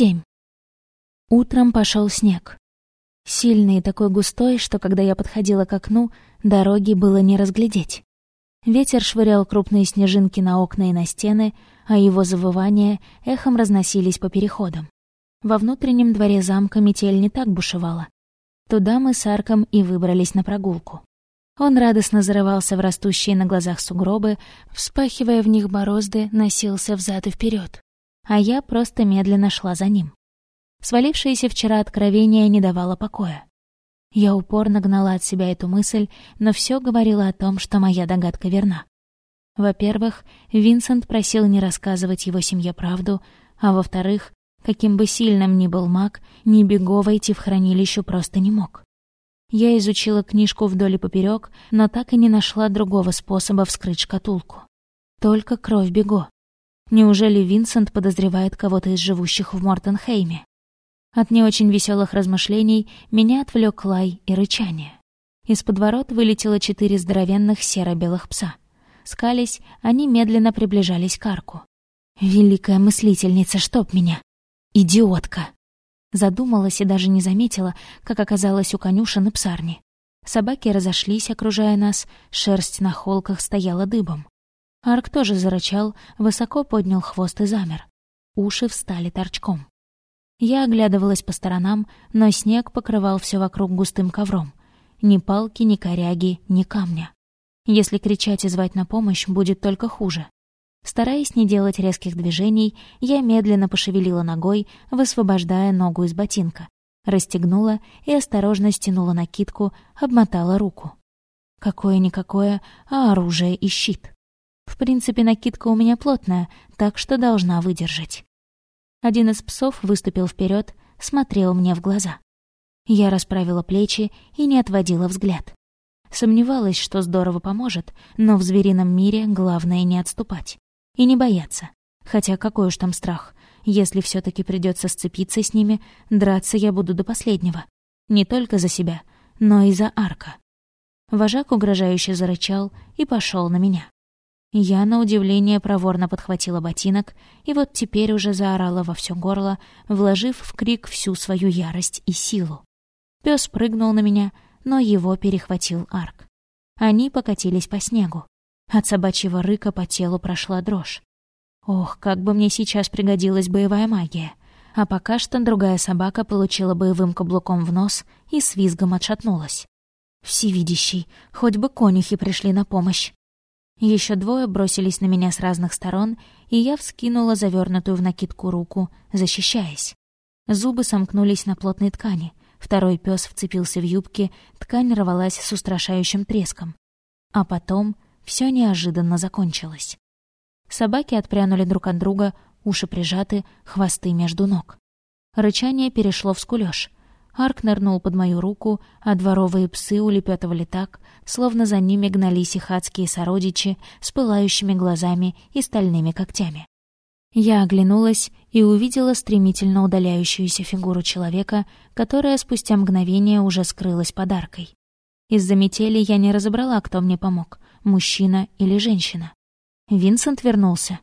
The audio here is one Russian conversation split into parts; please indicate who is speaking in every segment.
Speaker 1: Семь. Утром пошел снег. Сильный и такой густой, что когда я подходила к окну, дороги было не разглядеть. Ветер швырял крупные снежинки на окна и на стены, а его завывания эхом разносились по переходам. Во внутреннем дворе замка метель не так бушевала. Туда мы с Арком и выбрались на прогулку. Он радостно зарывался в растущие на глазах сугробы, вспахивая в них борозды, носился взад и вперед а я просто медленно шла за ним. Свалившееся вчера откровение не давало покоя. Я упорно гнала от себя эту мысль, но все говорило о том, что моя догадка верна. Во-первых, Винсент просил не рассказывать его семье правду, а во-вторых, каким бы сильным ни был маг, ни бего войти в хранилище просто не мог. Я изучила книжку вдоль и поперек, но так и не нашла другого способа вскрыть шкатулку. Только кровь бего. Неужели Винсент подозревает кого-то из живущих в Мортенхейме? От не очень веселых размышлений меня отвлек лай и рычание. Из подворот вылетело четыре здоровенных серо-белых пса. Скались, они медленно приближались к арку. «Великая мыслительница, чтоб меня! Идиотка!» Задумалась и даже не заметила, как оказалось у конюшен и псарни. Собаки разошлись, окружая нас, шерсть на холках стояла дыбом. Арк тоже зарычал, высоко поднял хвост и замер. Уши встали торчком. Я оглядывалась по сторонам, но снег покрывал все вокруг густым ковром. Ни палки, ни коряги, ни камня. Если кричать и звать на помощь, будет только хуже. Стараясь не делать резких движений, я медленно пошевелила ногой, высвобождая ногу из ботинка. Расстегнула и осторожно стянула накидку, обмотала руку. Какое-никакое, а оружие и щит. В принципе, накидка у меня плотная, так что должна выдержать. Один из псов выступил вперед, смотрел мне в глаза. Я расправила плечи и не отводила взгляд. Сомневалась, что здорово поможет, но в зверином мире главное не отступать. И не бояться. Хотя какой уж там страх. Если все таки придется сцепиться с ними, драться я буду до последнего. Не только за себя, но и за арка. Вожак угрожающе зарычал и пошел на меня. Я, на удивление, проворно подхватила ботинок и вот теперь уже заорала во все горло, вложив в крик всю свою ярость и силу. Пес прыгнул на меня, но его перехватил арк. Они покатились по снегу. От собачьего рыка по телу прошла дрожь. Ох, как бы мне сейчас пригодилась боевая магия. А пока что другая собака получила боевым каблуком в нос и с визгом отшатнулась. Всевидящий, хоть бы конюхи пришли на помощь. Еще двое бросились на меня с разных сторон, и я вскинула завернутую в накидку руку, защищаясь. Зубы сомкнулись на плотной ткани. Второй пес вцепился в юбки, ткань рвалась с устрашающим треском. А потом все неожиданно закончилось. Собаки отпрянули друг от друга, уши прижаты, хвосты между ног. Рычание перешло в скулёж. Арк нырнул под мою руку, а дворовые псы улепетывали так, словно за ними гнались их адские сородичи с пылающими глазами и стальными когтями. Я оглянулась и увидела стремительно удаляющуюся фигуру человека, которая спустя мгновение уже скрылась подаркой. Из-за метели я не разобрала, кто мне помог — мужчина или женщина. Винсент вернулся.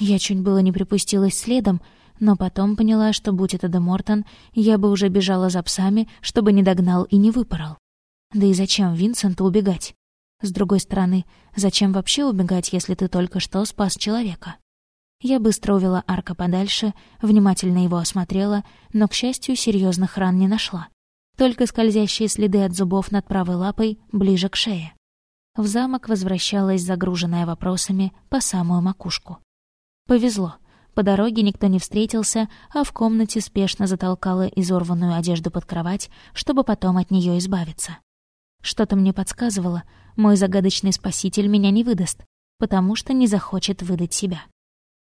Speaker 1: Я чуть было не припустилась следом, но потом поняла, что будь это Де Мортон, я бы уже бежала за псами, чтобы не догнал и не выпорол. Да и зачем Винсенту убегать? С другой стороны, зачем вообще убегать, если ты только что спас человека? Я быстро увела Арка подальше, внимательно его осмотрела, но, к счастью, серьезных ран не нашла. Только скользящие следы от зубов над правой лапой ближе к шее. В замок возвращалась загруженная вопросами по самую макушку. Повезло — по дороге никто не встретился, а в комнате спешно затолкала изорванную одежду под кровать, чтобы потом от нее избавиться. Что-то мне подсказывало, мой загадочный спаситель меня не выдаст, потому что не захочет выдать себя.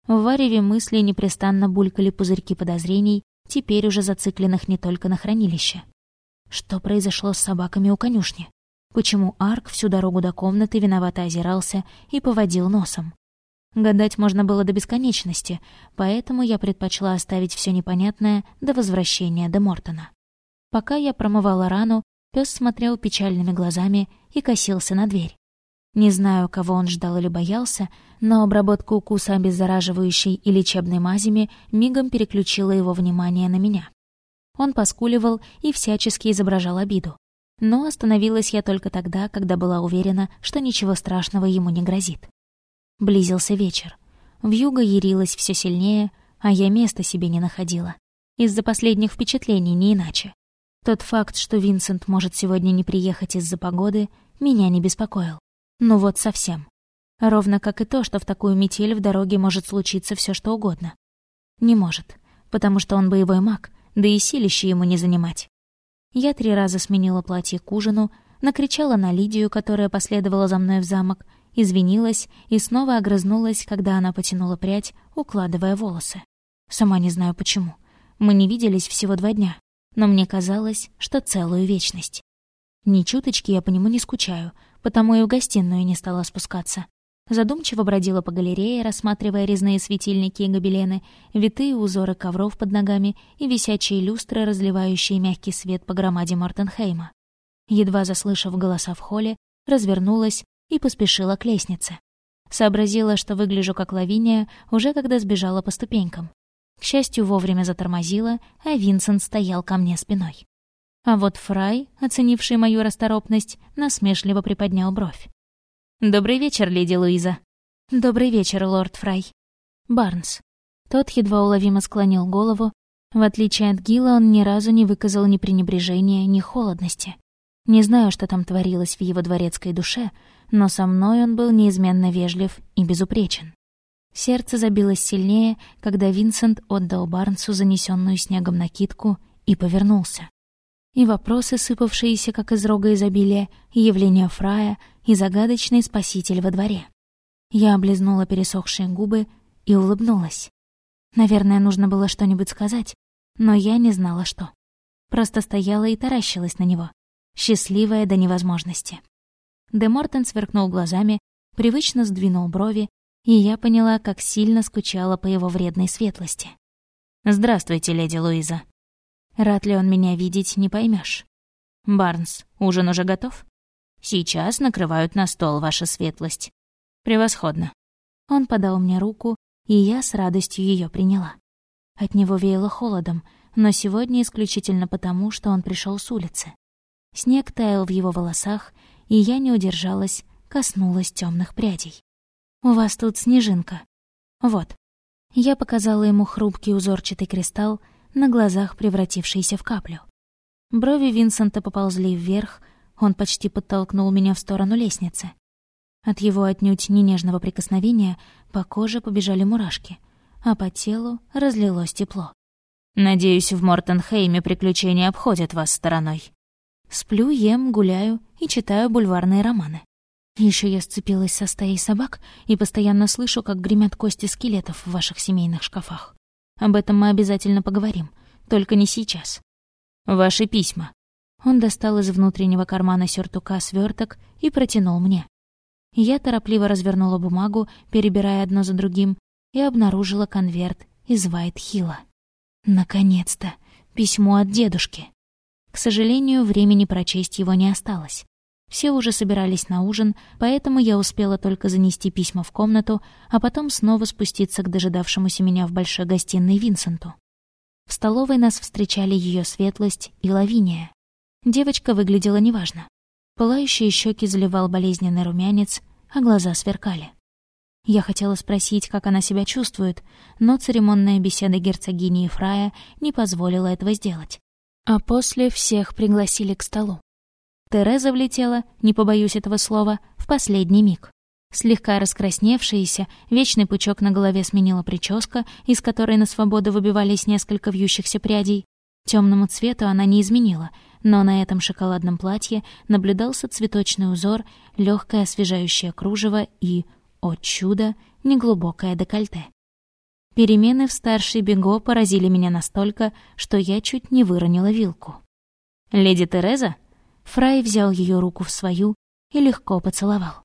Speaker 1: В вареве мысли непрестанно булькали пузырьки подозрений, теперь уже зацикленных не только на хранилище. Что произошло с собаками у конюшни? Почему Арк всю дорогу до комнаты виновато озирался и поводил носом? Гадать можно было до бесконечности, поэтому я предпочла оставить все непонятное до возвращения до Мортона. Пока я промывала рану, пес смотрел печальными глазами и косился на дверь. Не знаю, кого он ждал или боялся, но обработка укуса обеззараживающей и лечебной мазями мигом переключила его внимание на меня. Он поскуливал и всячески изображал обиду. Но остановилась я только тогда, когда была уверена, что ничего страшного ему не грозит. Близился вечер. Вьюга ярилась все сильнее, а я места себе не находила. Из-за последних впечатлений, не иначе. Тот факт, что Винсент может сегодня не приехать из-за погоды, меня не беспокоил. Ну вот совсем. Ровно как и то, что в такую метель в дороге может случиться все что угодно. Не может, потому что он боевой маг, да и силище ему не занимать. Я три раза сменила платье к ужину, накричала на Лидию, которая последовала за мной в замок, извинилась и снова огрызнулась, когда она потянула прядь, укладывая волосы. Сама не знаю почему. Мы не виделись всего два дня, но мне казалось, что целую вечность. Ни чуточки я по нему не скучаю, потому и в гостиную не стала спускаться. Задумчиво бродила по галерее, рассматривая резные светильники и гобелены, витые узоры ковров под ногами и висячие люстры, разливающие мягкий свет по громаде Мартенхейма. Едва заслышав голоса в холле, развернулась и поспешила к лестнице. Сообразила, что выгляжу как лавиния, уже когда сбежала по ступенькам. К счастью, вовремя затормозила, а Винсент стоял ко мне спиной. А вот Фрай, оценивший мою расторопность, насмешливо приподнял бровь. «Добрый вечер, леди Луиза». «Добрый вечер, лорд Фрай». Барнс. Тот едва уловимо склонил голову. В отличие от Гила, он ни разу не выказал ни пренебрежения, ни холодности. Не знаю, что там творилось в его дворецкой душе, но со мной он был неизменно вежлив и безупречен. Сердце забилось сильнее, когда Винсент отдал Барнсу занесенную снегом накидку и повернулся и вопросы, сыпавшиеся, как из рога изобилия, и явление Фрая, и загадочный спаситель во дворе. Я облизнула пересохшие губы и улыбнулась. Наверное, нужно было что-нибудь сказать, но я не знала, что. Просто стояла и таращилась на него, счастливая до невозможности. Де Мортен сверкнул глазами, привычно сдвинул брови, и я поняла, как сильно скучала по его вредной светлости. «Здравствуйте, леди Луиза», Рад ли он меня видеть, не поймешь. Барнс, ужин уже готов? Сейчас накрывают на стол, ваша светлость. Превосходно. Он подал мне руку, и я с радостью ее приняла. От него веяло холодом, но сегодня исключительно потому, что он пришел с улицы. Снег таял в его волосах, и я не удержалась, коснулась темных прядей. «У вас тут снежинка. Вот». Я показала ему хрупкий узорчатый кристалл, на глазах превратившийся в каплю. Брови Винсента поползли вверх, он почти подтолкнул меня в сторону лестницы. От его отнюдь не нежного прикосновения по коже побежали мурашки, а по телу разлилось тепло. «Надеюсь, в Мортенхейме приключения обходят вас стороной». Сплю, ем, гуляю и читаю бульварные романы. Еще я сцепилась со стаей собак и постоянно слышу, как гремят кости скелетов в ваших семейных шкафах. Об этом мы обязательно поговорим, только не сейчас. Ваши письма. Он достал из внутреннего кармана сюртука сверток и протянул мне. Я торопливо развернула бумагу, перебирая одно за другим, и обнаружила конверт из Вайтхилла. Наконец-то! Письмо от дедушки. К сожалению, времени прочесть его не осталось. Все уже собирались на ужин, поэтому я успела только занести письма в комнату, а потом снова спуститься к дожидавшемуся меня в большой гостиной Винсенту. В столовой нас встречали ее светлость и лавиния. Девочка выглядела неважно. Пылающие щеки заливал болезненный румянец, а глаза сверкали. Я хотела спросить, как она себя чувствует, но церемонная беседа герцогини и фрая не позволила этого сделать. А после всех пригласили к столу. Тереза влетела, не побоюсь этого слова, в последний миг. Слегка раскрасневшаяся, вечный пучок на голове сменила прическа, из которой на свободу выбивались несколько вьющихся прядей. Темному цвету она не изменила, но на этом шоколадном платье наблюдался цветочный узор, легкое освежающее кружево и, о чудо, неглубокое декольте. Перемены в старшей Бего поразили меня настолько, что я чуть не выронила вилку. «Леди Тереза?» Фрай взял ее руку в свою и легко поцеловал.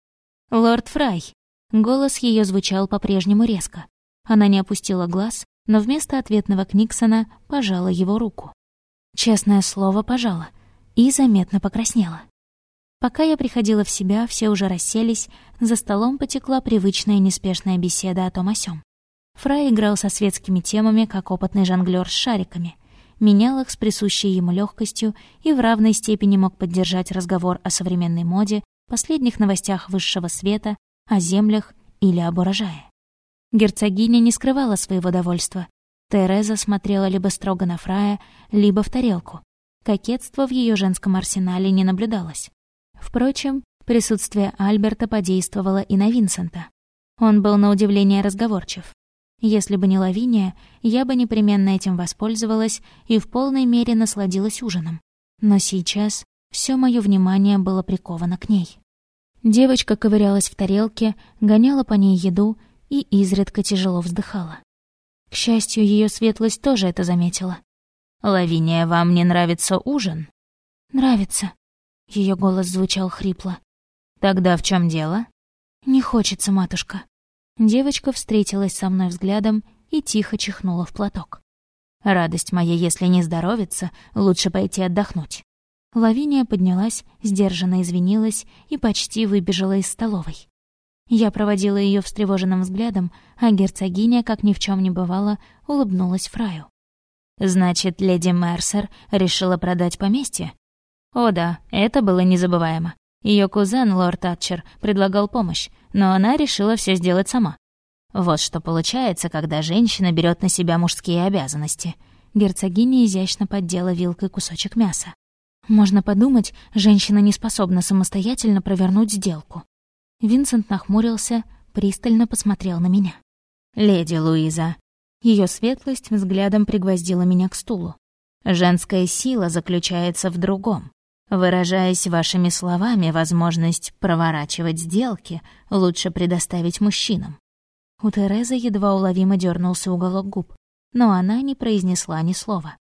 Speaker 1: «Лорд Фрай!» Голос ее звучал по-прежнему резко. Она не опустила глаз, но вместо ответного Книксона пожала его руку. Честное слово, пожала. И заметно покраснела. Пока я приходила в себя, все уже расселись, за столом потекла привычная неспешная беседа о том о сём. Фрай играл со светскими темами, как опытный жонглёр с шариками, менял их с присущей ему легкостью и в равной степени мог поддержать разговор о современной моде, последних новостях высшего света, о землях или об урожае. Герцогиня не скрывала своего довольства. Тереза смотрела либо строго на Фрая, либо в тарелку. Кокетства в ее женском арсенале не наблюдалось. Впрочем, присутствие Альберта подействовало и на Винсента. Он был на удивление разговорчив. Если бы не Лавиния, я бы непременно этим воспользовалась и в полной мере насладилась ужином. Но сейчас все мое внимание было приковано к ней. Девочка ковырялась в тарелке, гоняла по ней еду и изредка тяжело вздыхала. К счастью, ее светлость тоже это заметила. «Лавиния, вам не нравится ужин?» «Нравится», ее голос звучал хрипло. «Тогда в чем дело?» «Не хочется, матушка». Девочка встретилась со мной взглядом и тихо чихнула в платок. «Радость моя, если не здоровится, лучше пойти отдохнуть». Лавиния поднялась, сдержанно извинилась и почти выбежала из столовой. Я проводила ее встревоженным взглядом, а герцогиня, как ни в чем не бывало, улыбнулась Фраю. «Значит, леди Мерсер решила продать поместье?» О да, это было незабываемо. Ее кузен, лорд Татчер, предлагал помощь, но она решила все сделать сама. Вот что получается, когда женщина берет на себя мужские обязанности. Герцогиня изящно поддела вилкой кусочек мяса. Можно подумать, женщина не способна самостоятельно провернуть сделку. Винсент нахмурился, пристально посмотрел на меня. «Леди Луиза». Ее светлость взглядом пригвоздила меня к стулу. «Женская сила заключается в другом. Выражаясь вашими словами, возможность проворачивать сделки лучше предоставить мужчинам. У Терезы едва уловимо дернулся уголок губ, но она не произнесла ни слова.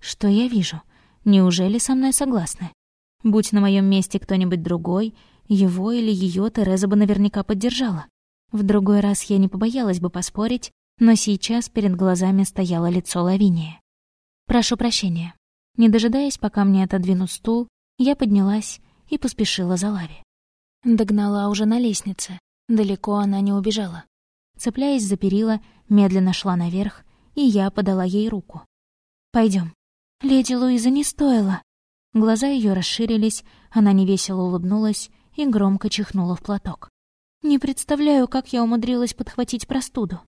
Speaker 1: Что я вижу? Неужели со мной согласны? Будь на моем месте кто-нибудь другой, его или ее Тереза бы наверняка поддержала. В другой раз я не побоялась бы поспорить, но сейчас перед глазами стояло лицо Лавиния. «Прошу прощения». Не дожидаясь, пока мне отодвинут стул, я поднялась и поспешила за Лави. Догнала уже на лестнице. Далеко она не убежала. Цепляясь за перила, медленно шла наверх, и я подала ей руку. Пойдем. Леди Луиза не стоила. Глаза ее расширились, она невесело улыбнулась и громко чихнула в платок. Не представляю, как я умудрилась подхватить простуду.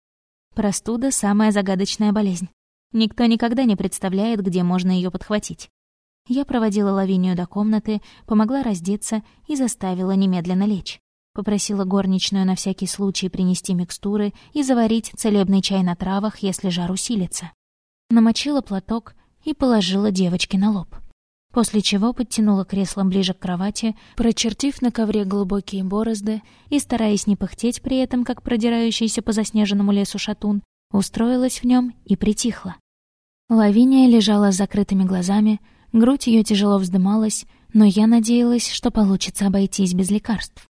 Speaker 1: Простуда — самая загадочная болезнь. Никто никогда не представляет, где можно ее подхватить. Я проводила Лавинию до комнаты, помогла раздеться и заставила немедленно лечь. Попросила горничную на всякий случай принести микстуры и заварить целебный чай на травах, если жар усилится. Намочила платок и положила девочке на лоб. После чего подтянула креслом ближе к кровати, прочертив на ковре глубокие борозды и, стараясь не пыхтеть при этом, как продирающийся по заснеженному лесу шатун, устроилась в нем и притихла. Лавиния лежала с закрытыми глазами, Грудь ее тяжело вздымалась, но я надеялась, что получится обойтись без лекарств.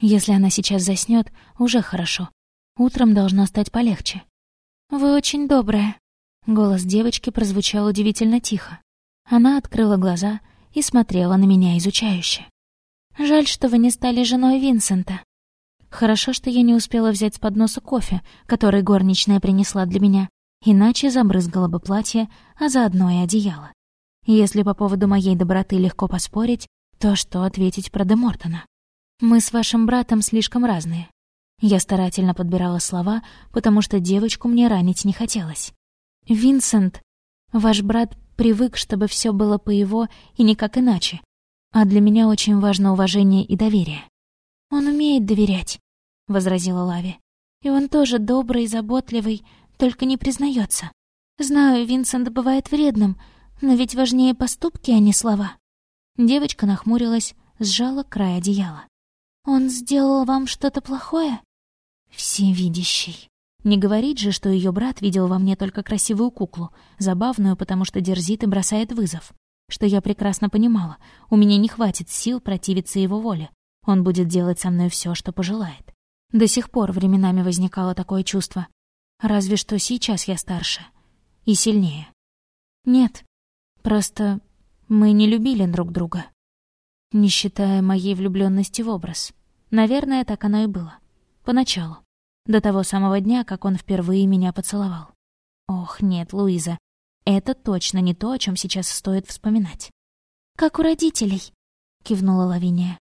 Speaker 1: Если она сейчас заснет, уже хорошо. Утром должно стать полегче. «Вы очень добрая». Голос девочки прозвучал удивительно тихо. Она открыла глаза и смотрела на меня изучающе. «Жаль, что вы не стали женой Винсента. Хорошо, что я не успела взять с подноса кофе, который горничная принесла для меня, иначе забрызгала бы платье, а заодно и одеяло. Если по поводу моей доброты легко поспорить, то что ответить про Демортона? Мы с вашим братом слишком разные. Я старательно подбирала слова, потому что девочку мне ранить не хотелось. «Винсент, ваш брат привык, чтобы все было по его и никак иначе. А для меня очень важно уважение и доверие». «Он умеет доверять», — возразила Лави. «И он тоже добрый и заботливый, только не признается. Знаю, Винсент бывает вредным, но ведь важнее поступки, а не слова. Девочка нахмурилась, сжала край одеяла. «Он сделал вам что-то плохое?» «Всевидящий». Не говорит же, что ее брат видел во мне только красивую куклу, забавную, потому что дерзит и бросает вызов. Что я прекрасно понимала, у меня не хватит сил противиться его воле. Он будет делать со мной все, что пожелает. До сих пор временами возникало такое чувство. Разве что сейчас я старше. И сильнее. Нет, Просто мы не любили друг друга. Не считая моей влюбленности в образ. Наверное, так оно и было. Поначалу. До того самого дня, как он впервые меня поцеловал. Ох, нет, Луиза, это точно не то, о чем сейчас стоит вспоминать. «Как у родителей», — кивнула Лавиния.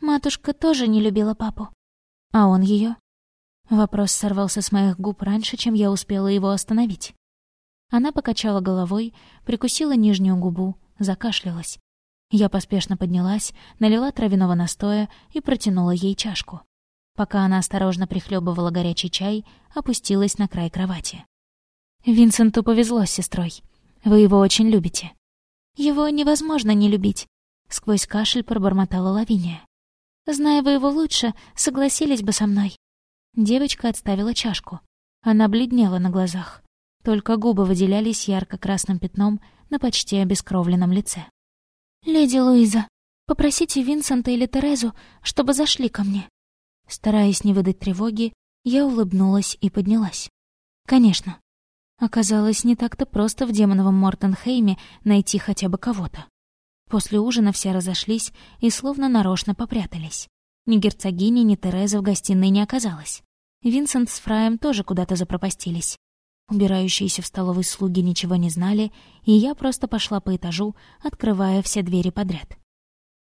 Speaker 1: «Матушка тоже не любила папу. А он ее? Вопрос сорвался с моих губ раньше, чем я успела его остановить. Она покачала головой, прикусила нижнюю губу, закашлялась. Я поспешно поднялась, налила травяного настоя и протянула ей чашку. Пока она осторожно прихлебывала горячий чай, опустилась на край кровати. «Винсенту повезло с сестрой. Вы его очень любите». «Его невозможно не любить», — сквозь кашель пробормотала Лавиния. «Зная вы его лучше, согласились бы со мной». Девочка отставила чашку. Она бледнела на глазах. Только губы выделялись ярко-красным пятном на почти обескровленном лице. «Леди Луиза, попросите Винсента или Терезу, чтобы зашли ко мне». Стараясь не выдать тревоги, я улыбнулась и поднялась. «Конечно». Оказалось, не так-то просто в демоновом Мортенхейме найти хотя бы кого-то. После ужина все разошлись и словно нарочно попрятались. Ни герцогини, ни Терезы в гостиной не оказалось. Винсент с Фраем тоже куда-то запропастились. Убирающиеся в столовой слуги ничего не знали, и я просто пошла по этажу, открывая все двери подряд.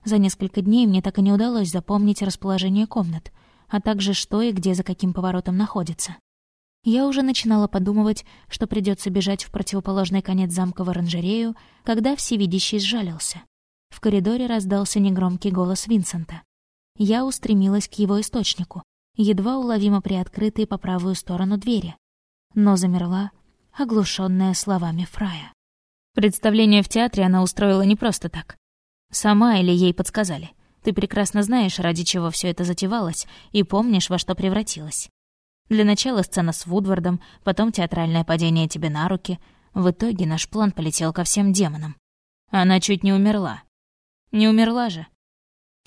Speaker 1: За несколько дней мне так и не удалось запомнить расположение комнат, а также что и где за каким поворотом находится. Я уже начинала подумывать, что придется бежать в противоположный конец замка в оранжерею, когда всевидящий сжалился. В коридоре раздался негромкий голос Винсента. Я устремилась к его источнику, едва уловимо приоткрытой по правую сторону двери, но замерла, оглушенная словами Фрая. Представление в театре она устроила не просто так. Сама или ей подсказали. Ты прекрасно знаешь, ради чего все это затевалось, и помнишь, во что превратилось. Для начала сцена с Вудвардом, потом театральное падение тебе на руки. В итоге наш план полетел ко всем демонам. Она чуть не умерла. Не умерла же.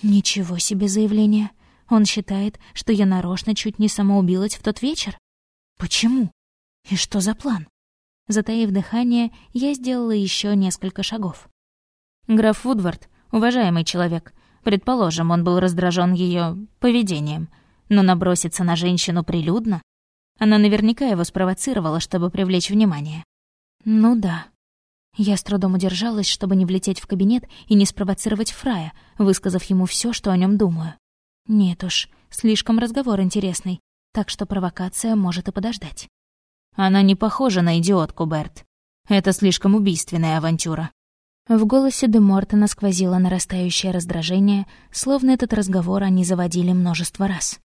Speaker 1: Ничего себе заявление. Он считает, что я нарочно чуть не самоубилась в тот вечер? Почему? И что за план? Затаив дыхание, я сделала еще несколько шагов. Граф Вудвард — уважаемый человек. Предположим, он был раздражен ее поведением. Но наброситься на женщину прилюдно? Она наверняка его спровоцировала, чтобы привлечь внимание. Ну да. Я с трудом удержалась, чтобы не влететь в кабинет и не спровоцировать Фрая, высказав ему все, что о нем думаю. Нет уж, слишком разговор интересный, так что провокация может и подождать. Она не похожа на идиотку, Берт. Это слишком убийственная авантюра. В голосе Де Мортона сквозило нарастающее раздражение, словно этот разговор они заводили множество раз.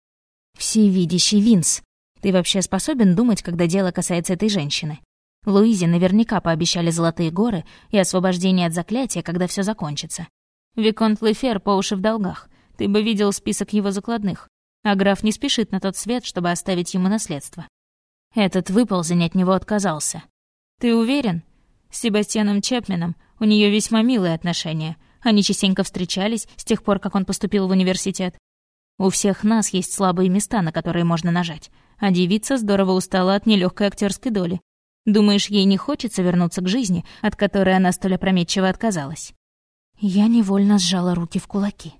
Speaker 1: «Всевидящий Винс, ты вообще способен думать, когда дело касается этой женщины? Луизе наверняка пообещали золотые горы и освобождение от заклятия, когда все закончится. Виконт Лефер по уши в долгах. Ты бы видел список его закладных. А граф не спешит на тот свет, чтобы оставить ему наследство. Этот выползень от него отказался. Ты уверен? С Себастьяном Чепменом у нее весьма милые отношения. Они частенько встречались с тех пор, как он поступил в университет. У всех нас есть слабые места, на которые можно нажать. А девица здорово устала от нелегкой актерской доли. Думаешь, ей не хочется вернуться к жизни, от которой она столь опрометчиво отказалась? Я невольно сжала руки в кулаки.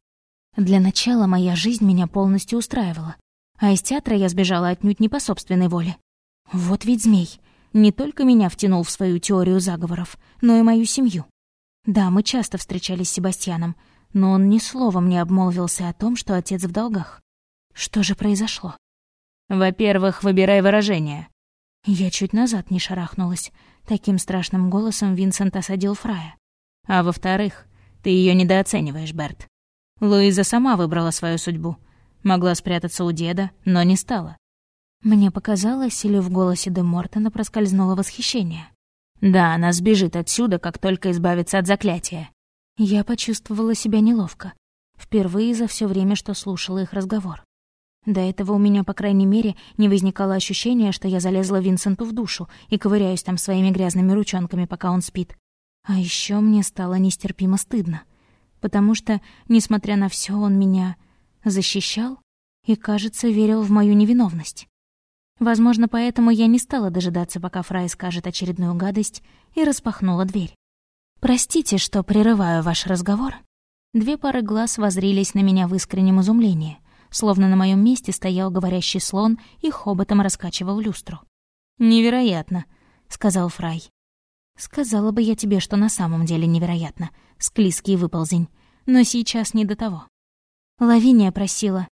Speaker 1: Для начала моя жизнь меня полностью устраивала, а из театра я сбежала отнюдь не по собственной воле. Вот ведь змей не только меня втянул в свою теорию заговоров, но и мою семью. Да, мы часто встречались с Себастьяном, но он ни словом не обмолвился о том, что отец в долгах. Что же произошло? Во-первых, выбирай выражение. Я чуть назад не шарахнулась. Таким страшным голосом Винсент осадил Фрая. А во-вторых, ты ее недооцениваешь, Берт. Луиза сама выбрала свою судьбу. Могла спрятаться у деда, но не стала. Мне показалось, или в голосе Де Мортона проскользнуло восхищение. Да, она сбежит отсюда, как только избавится от заклятия. Я почувствовала себя неловко. Впервые за все время, что слушала их разговор. До этого у меня, по крайней мере, не возникало ощущения, что я залезла Винсенту в душу и ковыряюсь там своими грязными ручонками, пока он спит. А еще мне стало нестерпимо стыдно потому что, несмотря на все, он меня защищал и, кажется, верил в мою невиновность. Возможно, поэтому я не стала дожидаться, пока Фрай скажет очередную гадость, и распахнула дверь. «Простите, что прерываю ваш разговор, Две пары глаз возрились на меня в искреннем изумлении, словно на моем месте стоял говорящий слон и хоботом раскачивал люстру. «Невероятно», — сказал Фрай. «Сказала бы я тебе, что на самом деле невероятно, склизкий выползень, но сейчас не до того». Лавиния просила.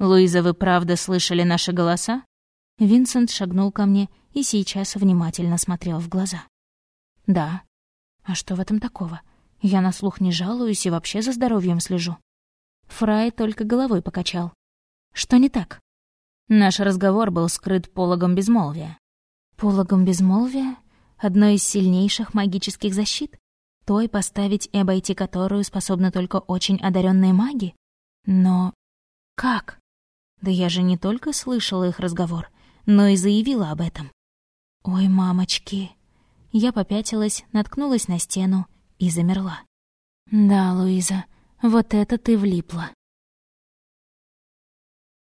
Speaker 1: «Луиза, вы правда слышали наши голоса?» Винсент шагнул ко мне и сейчас внимательно смотрел в глаза. «Да. А что в этом такого? Я на слух не жалуюсь и вообще за здоровьем слежу». Фрай только головой покачал. «Что не так?» Наш разговор был скрыт пологом безмолвия. Пологом безмолвия? Одной из сильнейших магических защит? Той, поставить и обойти которую способны только очень одаренные маги? Но как? Да я же не только слышала их разговор, но и заявила об этом. Ой, мамочки. Я попятилась, наткнулась на стену и замерла. Да, Луиза, вот это ты влипла.